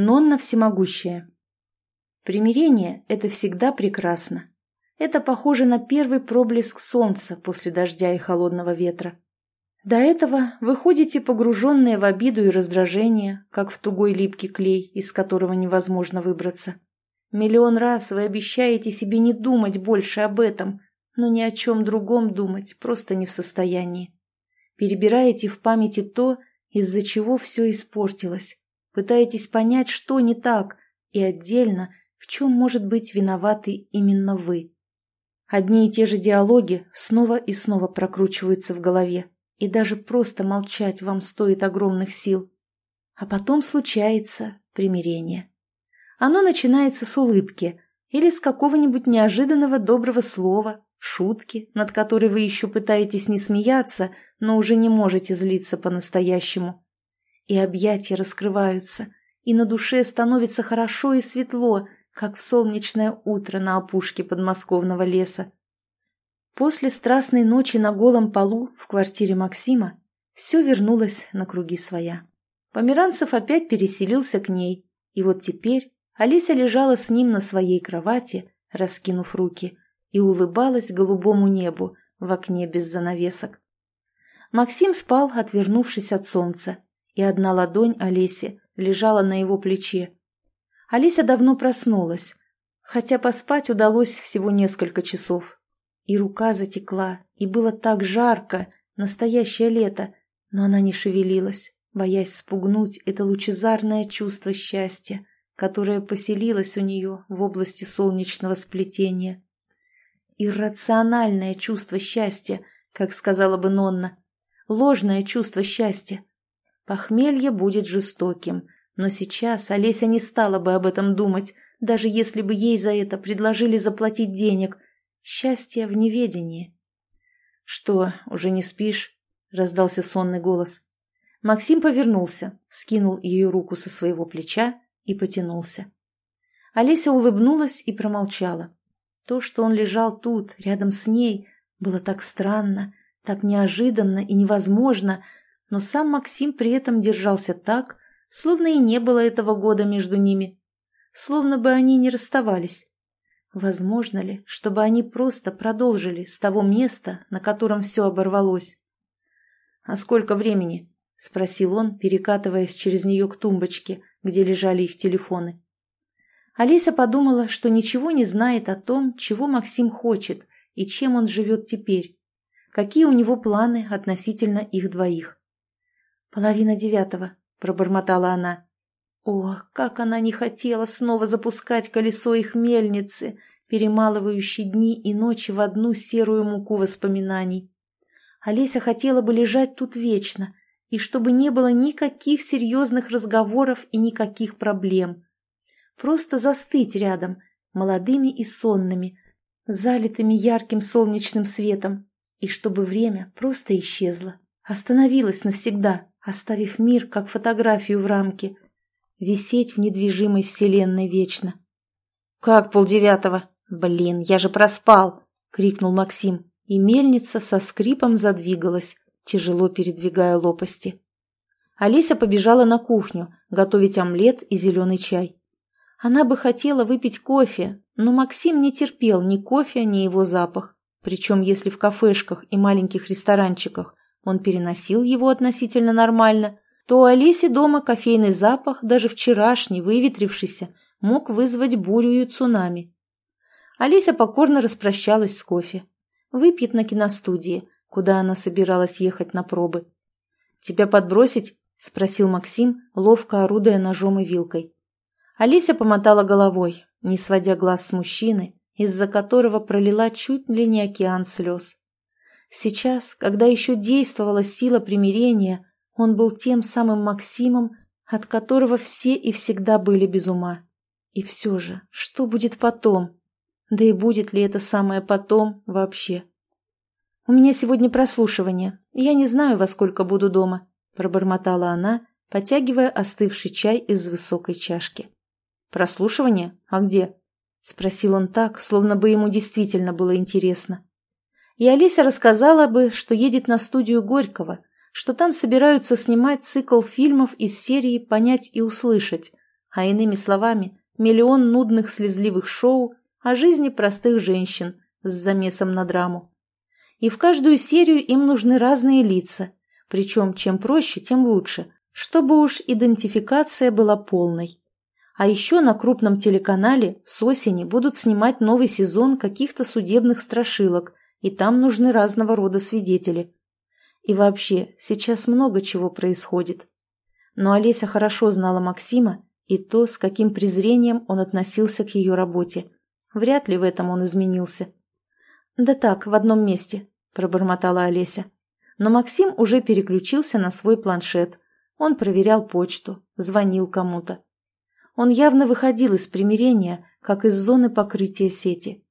Нонна всемогущая. Примирение – это всегда прекрасно. Это похоже на первый проблеск солнца после дождя и холодного ветра. До этого вы ходите погруженные в обиду и раздражение, как в тугой липкий клей, из которого невозможно выбраться. Миллион раз вы обещаете себе не думать больше об этом, но ни о чем другом думать просто не в состоянии. Перебираете в памяти то, из-за чего все испортилось, Пытаетесь понять, что не так, и отдельно, в чем может быть виноваты именно вы. Одни и те же диалоги снова и снова прокручиваются в голове, и даже просто молчать вам стоит огромных сил. А потом случается примирение. Оно начинается с улыбки или с какого-нибудь неожиданного доброго слова, шутки, над которой вы еще пытаетесь не смеяться, но уже не можете злиться по-настоящему и объятия раскрываются, и на душе становится хорошо и светло, как в солнечное утро на опушке подмосковного леса. После страстной ночи на голом полу в квартире Максима все вернулось на круги своя. Померанцев опять переселился к ней, и вот теперь Олеся лежала с ним на своей кровати, раскинув руки, и улыбалась голубому небу в окне без занавесок. Максим спал, отвернувшись от солнца, и одна ладонь Олеси лежала на его плече. Олеся давно проснулась, хотя поспать удалось всего несколько часов. И рука затекла, и было так жарко, настоящее лето, но она не шевелилась, боясь спугнуть это лучезарное чувство счастья, которое поселилось у нее в области солнечного сплетения. Иррациональное чувство счастья, как сказала бы Нонна, ложное чувство счастья, Похмелье будет жестоким, но сейчас Олеся не стала бы об этом думать, даже если бы ей за это предложили заплатить денег. Счастье в неведении. «Что, уже не спишь?» — раздался сонный голос. Максим повернулся, скинул ее руку со своего плеча и потянулся. Олеся улыбнулась и промолчала. То, что он лежал тут, рядом с ней, было так странно, так неожиданно и невозможно, но сам Максим при этом держался так, словно и не было этого года между ними, словно бы они не расставались. Возможно ли, чтобы они просто продолжили с того места, на котором все оборвалось? «А сколько времени?» — спросил он, перекатываясь через нее к тумбочке, где лежали их телефоны. Олеся подумала, что ничего не знает о том, чего Максим хочет и чем он живет теперь, какие у него планы относительно их двоих. «Половина девятого», — пробормотала она. О, как она не хотела снова запускать колесо их мельницы, перемалывающей дни и ночи в одну серую муку воспоминаний. Олеся хотела бы лежать тут вечно, и чтобы не было никаких серьезных разговоров и никаких проблем. Просто застыть рядом, молодыми и сонными, залитыми ярким солнечным светом, и чтобы время просто исчезло, остановилось навсегда оставив мир как фотографию в рамке, висеть в недвижимой вселенной вечно. «Как полдевятого? Блин, я же проспал!» — крикнул Максим, и мельница со скрипом задвигалась, тяжело передвигая лопасти. Олеся побежала на кухню, готовить омлет и зеленый чай. Она бы хотела выпить кофе, но Максим не терпел ни кофе, ни его запах. Причем, если в кафешках и маленьких ресторанчиках он переносил его относительно нормально, то у Олеси дома кофейный запах, даже вчерашний, выветрившийся, мог вызвать бурю и цунами. Олеся покорно распрощалась с кофе. Выпьет на киностудии, куда она собиралась ехать на пробы. «Тебя подбросить?» – спросил Максим, ловко орудуя ножом и вилкой. Олеся помотала головой, не сводя глаз с мужчины, из-за которого пролила чуть ли не океан слез. Сейчас, когда еще действовала сила примирения, он был тем самым Максимом, от которого все и всегда были без ума. И все же, что будет потом? Да и будет ли это самое потом вообще? «У меня сегодня прослушивание. Я не знаю, во сколько буду дома», – пробормотала она, потягивая остывший чай из высокой чашки. «Прослушивание? А где?» – спросил он так, словно бы ему действительно было интересно. И Олеся рассказала бы, что едет на студию Горького, что там собираются снимать цикл фильмов из серии «Понять и услышать», а иными словами, миллион нудных слезливых шоу о жизни простых женщин с замесом на драму. И в каждую серию им нужны разные лица, причем чем проще, тем лучше, чтобы уж идентификация была полной. А еще на крупном телеканале с осени будут снимать новый сезон каких-то судебных страшилок, и там нужны разного рода свидетели. И вообще, сейчас много чего происходит. Но Олеся хорошо знала Максима и то, с каким презрением он относился к ее работе. Вряд ли в этом он изменился. «Да так, в одном месте», – пробормотала Олеся. Но Максим уже переключился на свой планшет. Он проверял почту, звонил кому-то. Он явно выходил из примирения, как из зоны покрытия сети.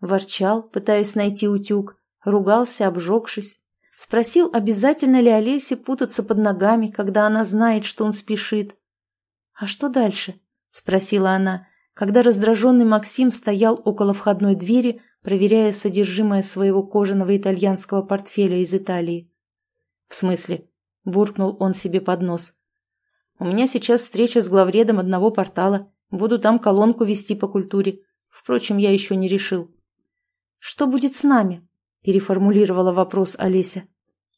Ворчал, пытаясь найти утюг, ругался, обжегшись. Спросил, обязательно ли Олесе путаться под ногами, когда она знает, что он спешит. «А что дальше?» – спросила она, когда раздраженный Максим стоял около входной двери, проверяя содержимое своего кожаного итальянского портфеля из Италии. «В смысле?» – буркнул он себе под нос. У меня сейчас встреча с главредом одного портала. Буду там колонку вести по культуре. Впрочем, я еще не решил. «Что будет с нами?» – переформулировала вопрос Олеся.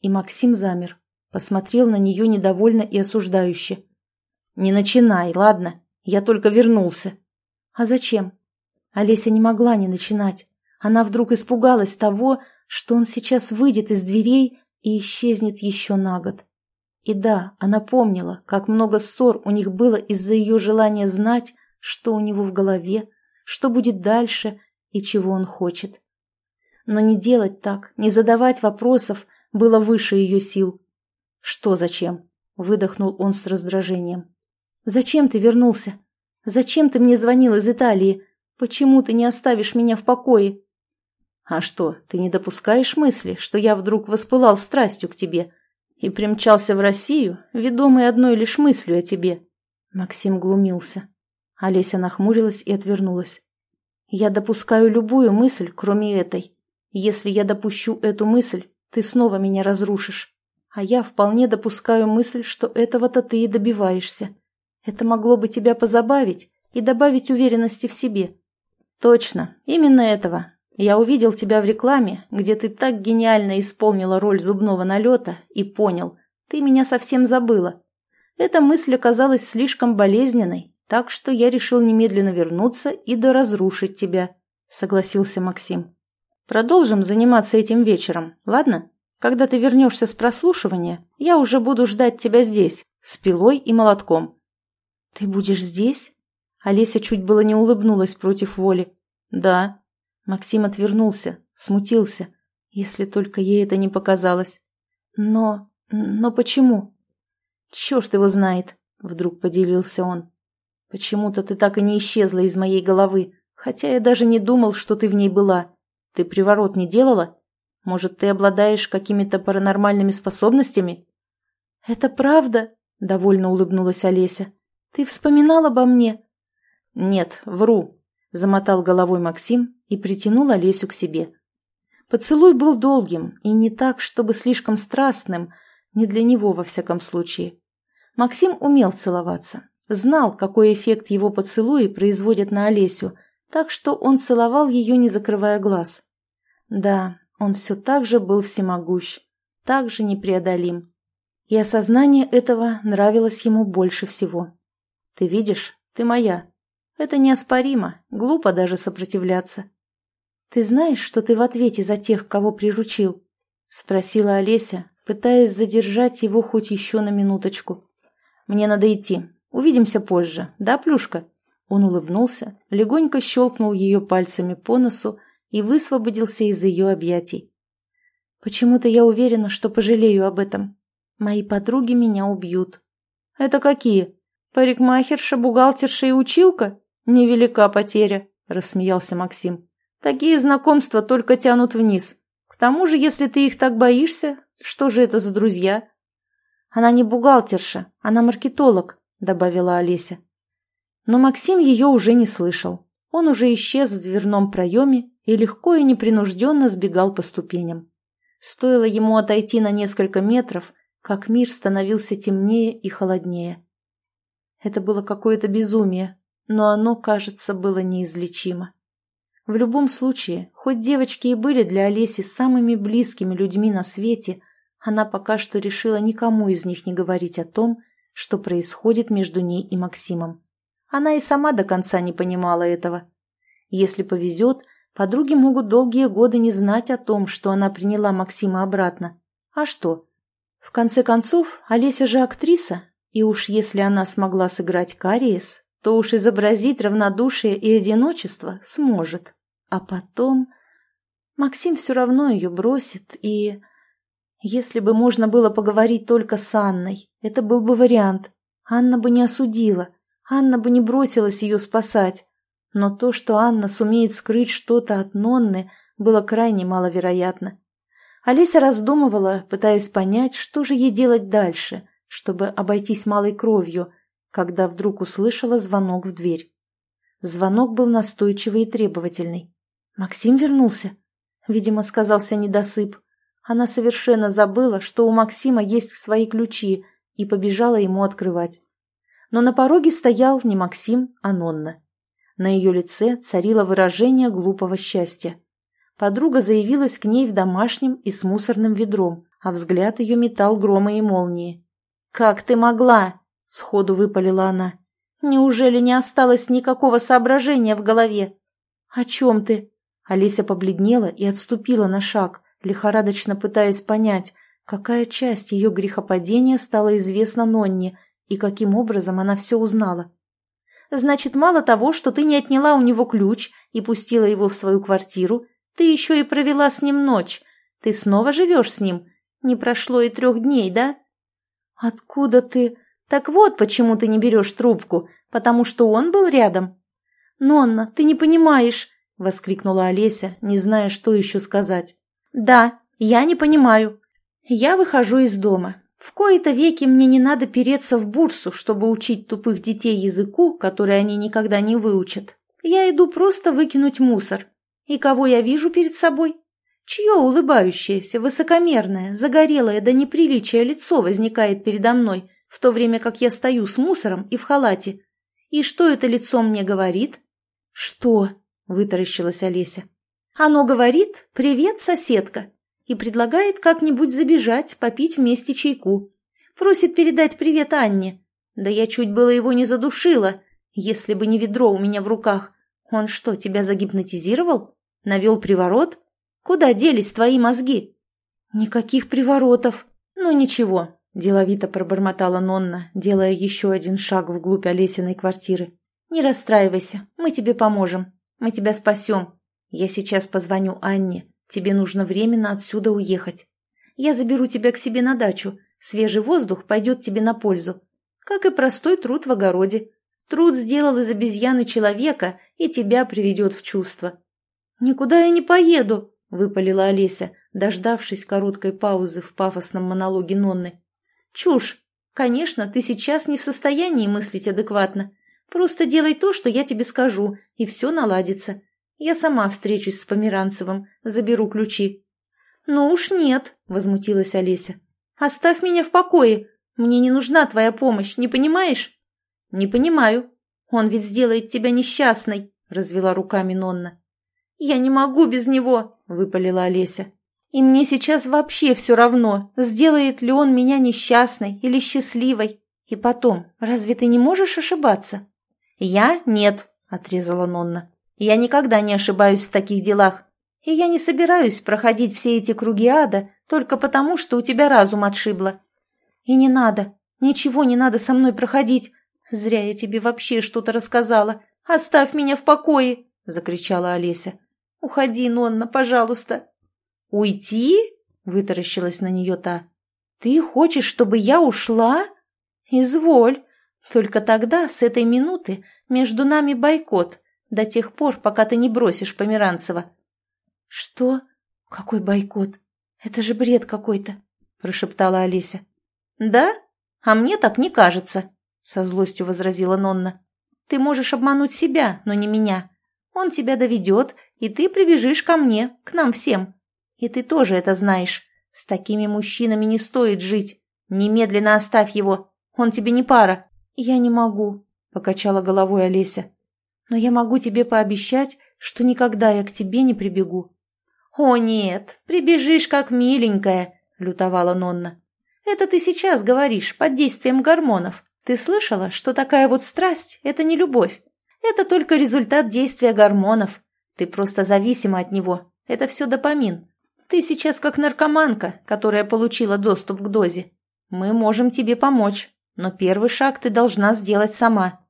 И Максим замер. Посмотрел на нее недовольно и осуждающе. «Не начинай, ладно? Я только вернулся». «А зачем?» Олеся не могла не начинать. Она вдруг испугалась того, что он сейчас выйдет из дверей и исчезнет еще на год. И да, она помнила, как много ссор у них было из-за ее желания знать, что у него в голове, что будет дальше и чего он хочет. Но не делать так, не задавать вопросов было выше ее сил. «Что зачем?» – выдохнул он с раздражением. «Зачем ты вернулся? Зачем ты мне звонил из Италии? Почему ты не оставишь меня в покое?» «А что, ты не допускаешь мысли, что я вдруг воспылал страстью к тебе?» и примчался в Россию, ведомый одной лишь мыслью о тебе. Максим глумился. Олеся нахмурилась и отвернулась. Я допускаю любую мысль, кроме этой. Если я допущу эту мысль, ты снова меня разрушишь. А я вполне допускаю мысль, что этого-то ты и добиваешься. Это могло бы тебя позабавить и добавить уверенности в себе. Точно, именно этого. Я увидел тебя в рекламе, где ты так гениально исполнила роль зубного налета и понял, ты меня совсем забыла. Эта мысль оказалась слишком болезненной, так что я решил немедленно вернуться и доразрушить тебя», — согласился Максим. «Продолжим заниматься этим вечером, ладно? Когда ты вернешься с прослушивания, я уже буду ждать тебя здесь, с пилой и молотком». «Ты будешь здесь?» Олеся чуть было не улыбнулась против воли. «Да», Максим отвернулся, смутился, если только ей это не показалось. Но... но почему? Черт его знает, вдруг поделился он. Почему-то ты так и не исчезла из моей головы, хотя я даже не думал, что ты в ней была. Ты приворот не делала? Может, ты обладаешь какими-то паранормальными способностями? Это правда? Довольно улыбнулась Олеся. Ты вспоминал обо мне? Нет, вру, замотал головой Максим и притянул Олесю к себе. Поцелуй был долгим и не так, чтобы слишком страстным, не для него во всяком случае. Максим умел целоваться, знал, какой эффект его поцелуи производят на Олесю, так что он целовал ее, не закрывая глаз. Да, он все так же был всемогущ, так же непреодолим. И осознание этого нравилось ему больше всего. «Ты видишь, ты моя. Это неоспоримо, глупо даже сопротивляться. «Ты знаешь, что ты в ответе за тех, кого приручил?» — спросила Олеся, пытаясь задержать его хоть еще на минуточку. «Мне надо идти. Увидимся позже. Да, Плюшка?» Он улыбнулся, легонько щелкнул ее пальцами по носу и высвободился из ее объятий. «Почему-то я уверена, что пожалею об этом. Мои подруги меня убьют». «Это какие? Парикмахерша, бухгалтерша и училка? Невелика потеря», — рассмеялся Максим. Такие знакомства только тянут вниз. К тому же, если ты их так боишься, что же это за друзья? Она не бухгалтерша, она маркетолог, добавила Олеся. Но Максим ее уже не слышал. Он уже исчез в дверном проеме и легко и непринужденно сбегал по ступеням. Стоило ему отойти на несколько метров, как мир становился темнее и холоднее. Это было какое-то безумие, но оно, кажется, было неизлечимо. В любом случае, хоть девочки и были для Олеси самыми близкими людьми на свете, она пока что решила никому из них не говорить о том, что происходит между ней и Максимом. Она и сама до конца не понимала этого. Если повезет, подруги могут долгие годы не знать о том, что она приняла Максима обратно. А что? В конце концов, Олеся же актриса, и уж если она смогла сыграть Кариес, то уж изобразить равнодушие и одиночество сможет. А потом... Максим все равно ее бросит, и... Если бы можно было поговорить только с Анной, это был бы вариант. Анна бы не осудила, Анна бы не бросилась ее спасать. Но то, что Анна сумеет скрыть что-то от Нонны, было крайне маловероятно. Олеся раздумывала, пытаясь понять, что же ей делать дальше, чтобы обойтись малой кровью, когда вдруг услышала звонок в дверь. Звонок был настойчивый и требовательный. Максим вернулся. Видимо, сказался недосып. Она совершенно забыла, что у Максима есть свои ключи, и побежала ему открывать. Но на пороге стоял не Максим, а Нонна. На ее лице царило выражение глупого счастья. Подруга заявилась к ней в домашнем и с мусорным ведром, а взгляд ее метал громы и молнии. «Как ты могла?» — сходу выпалила она. «Неужели не осталось никакого соображения в голове?» «О чем ты?» Олеся побледнела и отступила на шаг, лихорадочно пытаясь понять, какая часть ее грехопадения стала известна Нонне и каким образом она все узнала. «Значит, мало того, что ты не отняла у него ключ и пустила его в свою квартиру, ты еще и провела с ним ночь. Ты снова живешь с ним? Не прошло и трех дней, да?» «Откуда ты?» «Так вот, почему ты не берешь трубку, потому что он был рядом». «Нонна, ты не понимаешь!» — воскликнула Олеся, не зная, что еще сказать. «Да, я не понимаю. Я выхожу из дома. В кои-то веки мне не надо переться в бурсу, чтобы учить тупых детей языку, который они никогда не выучат. Я иду просто выкинуть мусор. И кого я вижу перед собой? Чье улыбающееся, высокомерное, загорелое до неприличия лицо возникает передо мной, в то время как я стою с мусором и в халате. И что это лицо мне говорит? «Что?» – вытаращилась Олеся. Оно говорит «Привет, соседка» и предлагает как-нибудь забежать, попить вместе чайку. Просит передать привет Анне. Да я чуть было его не задушила, если бы не ведро у меня в руках. Он что, тебя загипнотизировал? Навел приворот? Куда делись твои мозги? Никаких приворотов. Ну ничего, деловито пробормотала Нонна, делая еще один шаг вглубь Олесиной квартиры. Не расстраивайся, мы тебе поможем. Мы тебя спасем. Я сейчас позвоню Анне. Тебе нужно временно отсюда уехать. Я заберу тебя к себе на дачу. Свежий воздух пойдет тебе на пользу. Как и простой труд в огороде. Труд сделал из обезьяны человека и тебя приведет в чувство. «Никуда я не поеду», — выпалила Олеся, дождавшись короткой паузы в пафосном монологе Нонны. «Чушь! Конечно, ты сейчас не в состоянии мыслить адекватно. Просто делай то, что я тебе скажу, и все наладится. Я сама встречусь с Померанцевым, заберу ключи». «Ну уж нет», — возмутилась Олеся. «Оставь меня в покое. Мне не нужна твоя помощь, не понимаешь?» «Не понимаю. Он ведь сделает тебя несчастной», — развела руками Нонна. «Я не могу без него», — выпалила Олеся. «И мне сейчас вообще все равно, сделает ли он меня несчастной или счастливой. И потом, разве ты не можешь ошибаться?» «Я? Нет», — отрезала Нонна. Я никогда не ошибаюсь в таких делах. И я не собираюсь проходить все эти круги ада только потому, что у тебя разум отшибло. И не надо, ничего не надо со мной проходить. Зря я тебе вообще что-то рассказала. Оставь меня в покое, — закричала Олеся. Уходи, Нонна, пожалуйста. Уйти? — вытаращилась на нее та. Ты хочешь, чтобы я ушла? Изволь. Только тогда, с этой минуты, между нами бойкот до тех пор, пока ты не бросишь Померанцева». «Что? Какой бойкот? Это же бред какой-то», – прошептала Олеся. «Да? А мне так не кажется», – со злостью возразила Нонна. «Ты можешь обмануть себя, но не меня. Он тебя доведет, и ты прибежишь ко мне, к нам всем. И ты тоже это знаешь. С такими мужчинами не стоит жить. Немедленно оставь его. Он тебе не пара». «Я не могу», — покачала головой Олеся. «Но я могу тебе пообещать, что никогда я к тебе не прибегу». «О нет, прибежишь как миленькая», — лютовала Нонна. «Это ты сейчас говоришь, под действием гормонов. Ты слышала, что такая вот страсть — это не любовь? Это только результат действия гормонов. Ты просто зависима от него. Это все допамин. Ты сейчас как наркоманка, которая получила доступ к дозе. Мы можем тебе помочь, но первый шаг ты должна сделать сама.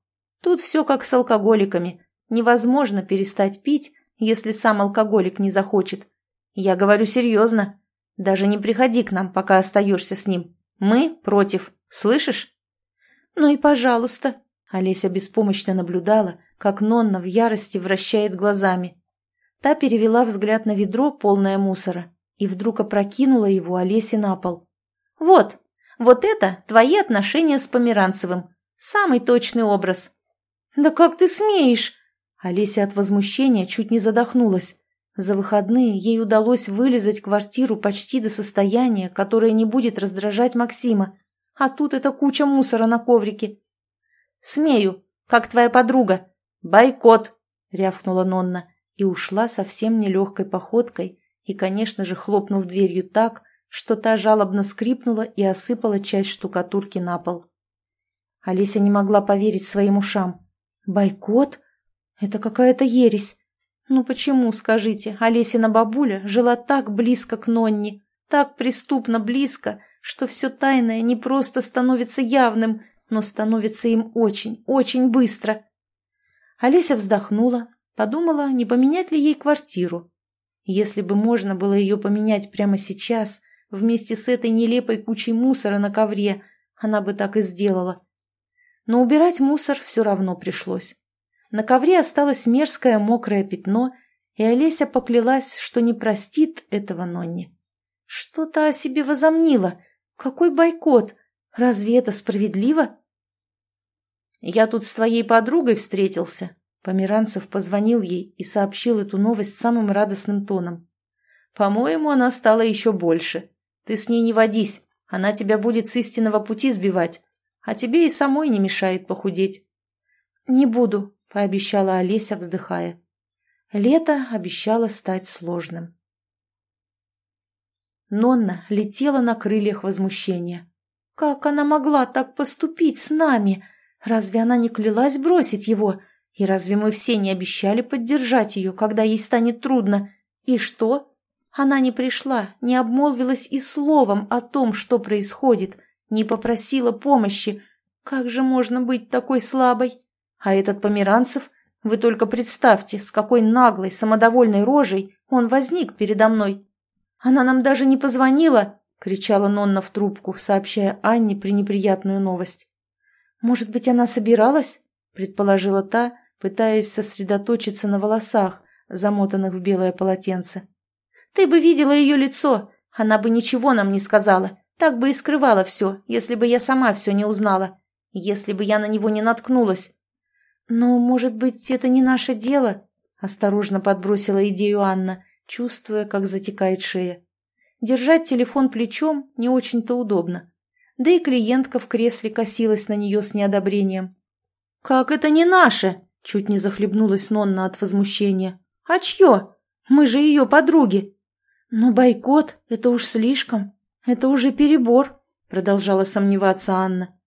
Тут все как с алкоголиками. Невозможно перестать пить, если сам алкоголик не захочет. Я говорю серьезно. Даже не приходи к нам, пока остаешься с ним. Мы против. Слышишь? Ну и пожалуйста. Олеся беспомощно наблюдала, как Нонна в ярости вращает глазами. Та перевела взгляд на ведро, полное мусора, и вдруг опрокинула его Олесе на пол. «Вот, вот это твои отношения с Померанцевым. Самый точный образ». «Да как ты смеешь?» Олеся от возмущения чуть не задохнулась. За выходные ей удалось вылезать квартиру почти до состояния, которое не будет раздражать Максима. А тут эта куча мусора на коврике. «Смею, как твоя подруга. Бойкот!» — рявкнула Нонна и ушла совсем нелегкой походкой и, конечно же, хлопнув дверью так, что та жалобно скрипнула и осыпала часть штукатурки на пол. Олеся не могла поверить своим ушам. «Бойкот? Это какая-то ересь. Ну почему, скажите, Олесина бабуля жила так близко к Нонне, так преступно близко, что все тайное не просто становится явным, но становится им очень, очень быстро?» Олеся вздохнула, подумала, не поменять ли ей квартиру. Если бы можно было ее поменять прямо сейчас, вместе с этой нелепой кучей мусора на ковре, она бы так и сделала. Но убирать мусор все равно пришлось. На ковре осталось мерзкое мокрое пятно, и Олеся поклялась, что не простит этого Нонни. Что-то о себе возомнила. Какой бойкот? Разве это справедливо? Я тут с твоей подругой встретился. Померанцев позвонил ей и сообщил эту новость самым радостным тоном. По-моему, она стала еще больше. Ты с ней не водись, она тебя будет с истинного пути сбивать, а тебе и самой не мешает похудеть. Не буду, пообещала Олеся, вздыхая. Лето обещало стать сложным. Нонна летела на крыльях возмущения. Как она могла так поступить с нами? Разве она не клялась бросить его? И разве мы все не обещали поддержать ее, когда ей станет трудно? И что? Она не пришла, не обмолвилась и словом о том, что происходит, не попросила помощи. Как же можно быть такой слабой? А этот Померанцев, вы только представьте, с какой наглой, самодовольной рожей он возник передо мной. Она нам даже не позвонила, кричала Нонна в трубку, сообщая Анне пренеприятную новость. Может быть, она собиралась? предположила та, пытаясь сосредоточиться на волосах, замотанных в белое полотенце. Ты бы видела ее лицо. Она бы ничего нам не сказала. Так бы и скрывала все, если бы я сама все не узнала. Если бы я на него не наткнулась. Но, может быть, это не наше дело? Осторожно подбросила идею Анна, чувствуя, как затекает шея. Держать телефон плечом не очень-то удобно. Да и клиентка в кресле косилась на нее с неодобрением. «Как это не наше?» – чуть не захлебнулась Нонна от возмущения. «А чье? Мы же ее подруги!» «Но бойкот — это уж слишком. Это уже перебор», — продолжала сомневаться Анна.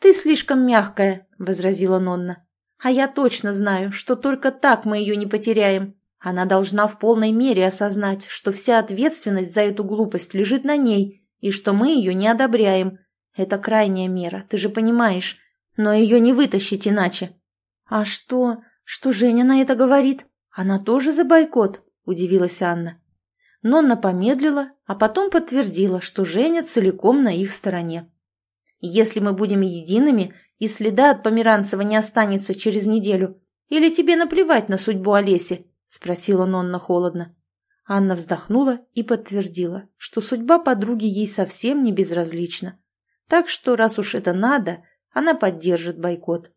«Ты слишком мягкая», — возразила Нонна. «А я точно знаю, что только так мы ее не потеряем. Она должна в полной мере осознать, что вся ответственность за эту глупость лежит на ней, и что мы ее не одобряем. Это крайняя мера, ты же понимаешь. Но ее не вытащить иначе». «А что? Что Женя на это говорит? Она тоже за бойкот?» – удивилась Анна. Нонна помедлила, а потом подтвердила, что Женя целиком на их стороне. «Если мы будем едиными, и следа от Померанцева не останется через неделю, или тебе наплевать на судьбу Олеси?» – спросила Нонна холодно. Анна вздохнула и подтвердила, что судьба подруги ей совсем не безразлична. Так что, раз уж это надо, она поддержит бойкот.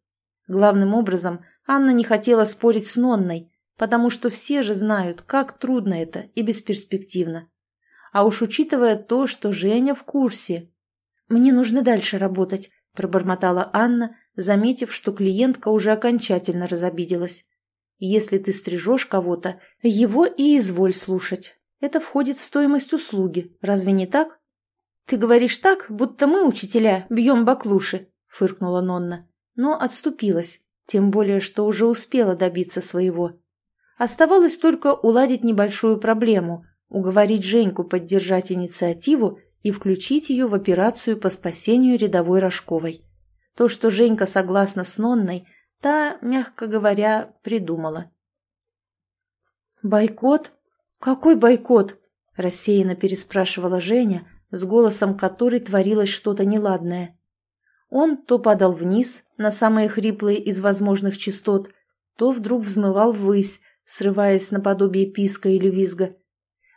Главным образом, Анна не хотела спорить с Нонной, потому что все же знают, как трудно это и бесперспективно. А уж учитывая то, что Женя в курсе. «Мне нужно дальше работать», – пробормотала Анна, заметив, что клиентка уже окончательно разобиделась. Если ты стрижешь кого-то, его и изволь слушать. Это входит в стоимость услуги, разве не так? Ты говоришь так, будто мы, учителя, бьем баклуши, фыркнула Нонна, но отступилась, тем более, что уже успела добиться своего. Оставалось только уладить небольшую проблему, уговорить Женьку поддержать инициативу и включить ее в операцию по спасению рядовой Рожковой. То, что Женька согласна с Нонной, та, мягко говоря, придумала. «Бойкот? Какой бойкот?» – рассеянно переспрашивала Женя, с голосом которой творилось что-то неладное. Он то падал вниз, на самые хриплые из возможных частот, то вдруг взмывал ввысь, срываясь наподобие писка или визга.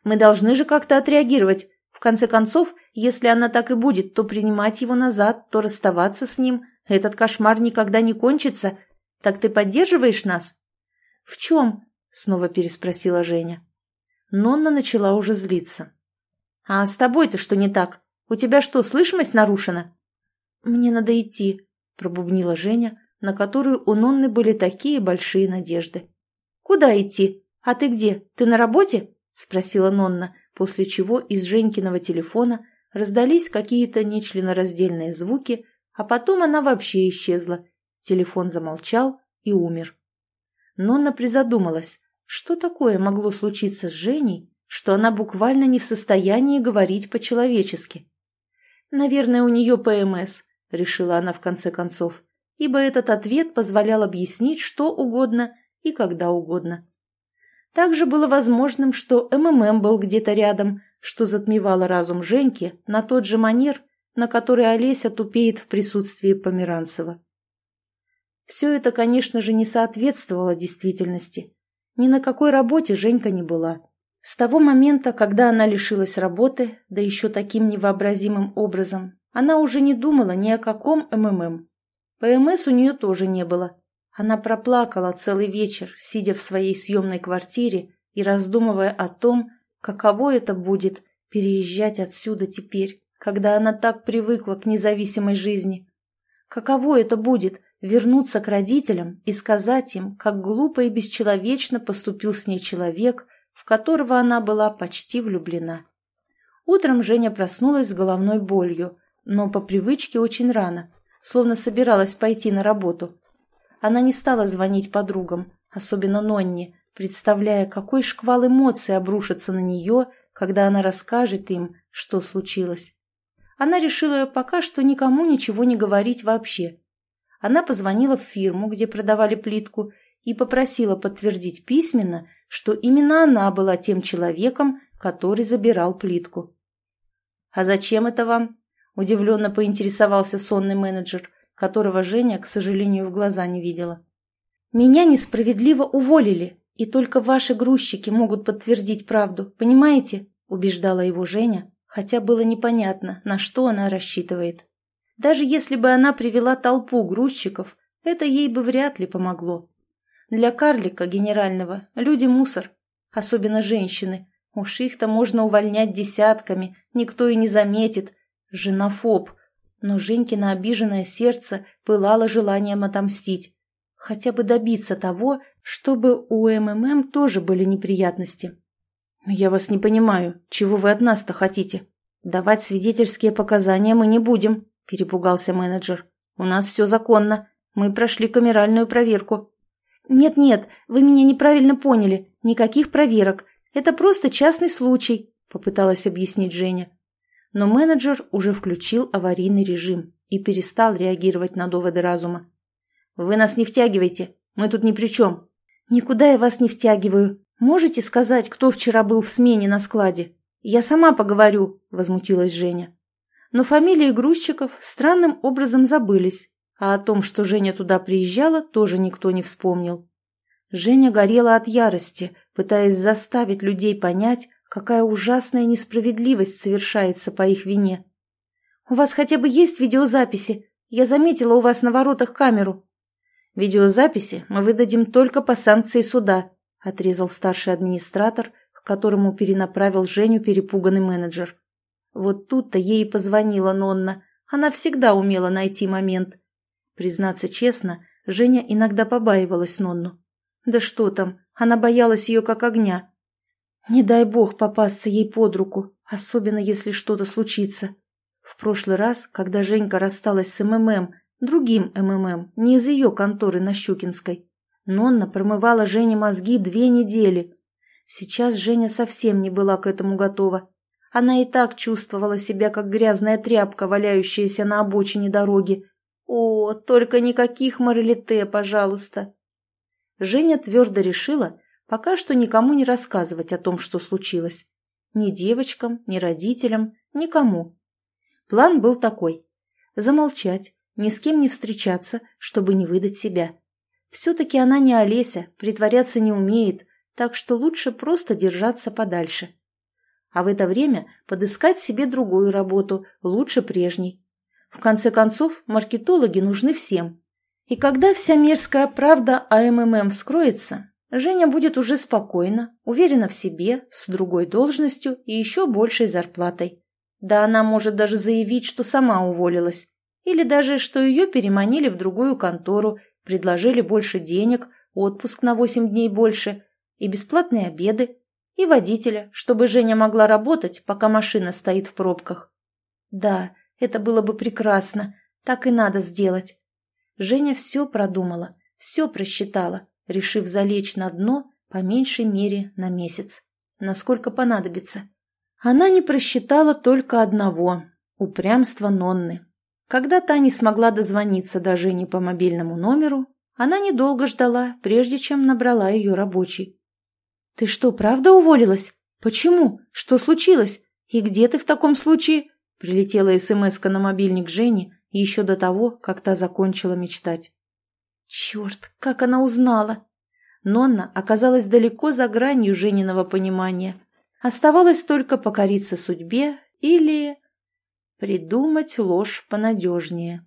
«Мы должны же как-то отреагировать. В конце концов, если она так и будет, то принимать его назад, то расставаться с ним. Этот кошмар никогда не кончится. Так ты поддерживаешь нас?» «В чем?» — снова переспросила Женя. Нонна начала уже злиться. «А с тобой-то что не так? У тебя что, слышимость нарушена?» «Мне надо идти», — пробубнила Женя, на которую у Нонны были такие большие надежды. «Куда идти? А ты где? Ты на работе?» – спросила Нонна, после чего из Женькиного телефона раздались какие-то нечленораздельные звуки, а потом она вообще исчезла. Телефон замолчал и умер. Нонна призадумалась, что такое могло случиться с Женей, что она буквально не в состоянии говорить по-человечески. «Наверное, у нее ПМС», – решила она в конце концов, ибо этот ответ позволял объяснить что угодно – и когда угодно. Также было возможным, что МММ был где-то рядом, что затмевало разум Женьки на тот же манер, на который Олеся тупеет в присутствии Померанцева. Все это, конечно же, не соответствовало действительности. Ни на какой работе Женька не была. С того момента, когда она лишилась работы, да еще таким невообразимым образом, она уже не думала ни о каком МММ. ПМС у нее тоже не было, она проплакала целый вечер, сидя в своей съемной квартире и раздумывая о том, каково это будет переезжать отсюда теперь, когда она так привыкла к независимой жизни. Каково это будет вернуться к родителям и сказать им, как глупо и бесчеловечно поступил с ней человек, в которого она была почти влюблена. Утром Женя проснулась с головной болью, но по привычке очень рано, словно собиралась пойти на работу. Она не стала звонить подругам, особенно Нонне, представляя, какой шквал эмоций обрушится на нее, когда она расскажет им, что случилось. Она решила пока что никому ничего не говорить вообще. Она позвонила в фирму, где продавали плитку, и попросила подтвердить письменно, что именно она была тем человеком, который забирал плитку. «А зачем это вам?» – удивленно поинтересовался сонный менеджер – которого Женя, к сожалению, в глаза не видела. «Меня несправедливо уволили, и только ваши грузчики могут подтвердить правду, понимаете?» – убеждала его Женя, хотя было непонятно, на что она рассчитывает. Даже если бы она привела толпу грузчиков, это ей бы вряд ли помогло. Для карлика генерального люди мусор, особенно женщины. Уж их-то можно увольнять десятками, никто и не заметит. Женофоб – но Женькино обиженное сердце пылало желанием отомстить. Хотя бы добиться того, чтобы у МММ тоже были неприятности. «Я вас не понимаю. Чего вы от нас-то хотите? Давать свидетельские показания мы не будем», – перепугался менеджер. «У нас все законно. Мы прошли камеральную проверку». «Нет-нет, вы меня неправильно поняли. Никаких проверок. Это просто частный случай», – попыталась объяснить Женя но менеджер уже включил аварийный режим и перестал реагировать на доводы разума. «Вы нас не втягивайте, мы тут ни при чем». «Никуда я вас не втягиваю. Можете сказать, кто вчера был в смене на складе? Я сама поговорю», — возмутилась Женя. Но фамилии грузчиков странным образом забылись, а о том, что Женя туда приезжала, тоже никто не вспомнил. Женя горела от ярости, пытаясь заставить людей понять, Какая ужасная несправедливость совершается по их вине. «У вас хотя бы есть видеозаписи? Я заметила у вас на воротах камеру». «Видеозаписи мы выдадим только по санкции суда», — отрезал старший администратор, к которому перенаправил Женю перепуганный менеджер. Вот тут-то ей позвонила Нонна. Она всегда умела найти момент. Признаться честно, Женя иногда побаивалась Нонну. Да что там, она боялась ее как огня. Не дай бог попасться ей под руку, особенно если что-то случится. В прошлый раз, когда Женька рассталась с МММ, другим МММ, не из ее конторы на Щукинской, Нонна промывала Жене мозги две недели. Сейчас Женя совсем не была к этому готова. Она и так чувствовала себя, как грязная тряпка, валяющаяся на обочине дороги. О, только никаких моралите, пожалуйста. Женя твердо решила пока что никому не рассказывать о том, что случилось. Ни девочкам, ни родителям, никому. План был такой. Замолчать, ни с кем не встречаться, чтобы не выдать себя. Все-таки она не Олеся, притворяться не умеет, так что лучше просто держаться подальше а в это время подыскать себе другую работу, лучше прежней. В конце концов, маркетологи нужны всем. И когда вся мерзкая правда о МММ вскроется, Женя будет уже спокойна, уверена в себе, с другой должностью и еще большей зарплатой. Да она может даже заявить, что сама уволилась. Или даже, что ее переманили в другую контору, предложили больше денег, отпуск на 8 дней больше и бесплатные обеды, и водителя, чтобы Женя могла работать, пока машина стоит в пробках. Да, это было бы прекрасно. Так и надо сделать. Женя все продумала, все просчитала, решив залечь на дно по меньшей мере на месяц. Насколько понадобится. Она не просчитала только одного – упрямство Нонны. Когда та не смогла дозвониться до Жени по мобильному номеру, она недолго ждала, прежде чем набрала ее рабочий. «Ты что, правда уволилась? Почему? Что случилось? И где ты в таком случае?» Прилетела смс на мобильник Жени еще до того, как та закончила мечтать. «Черт, как она узнала!» Нонна оказалась далеко за гранью Жениного понимания. Оставалось только покориться судьбе или... придумать ложь понадежнее.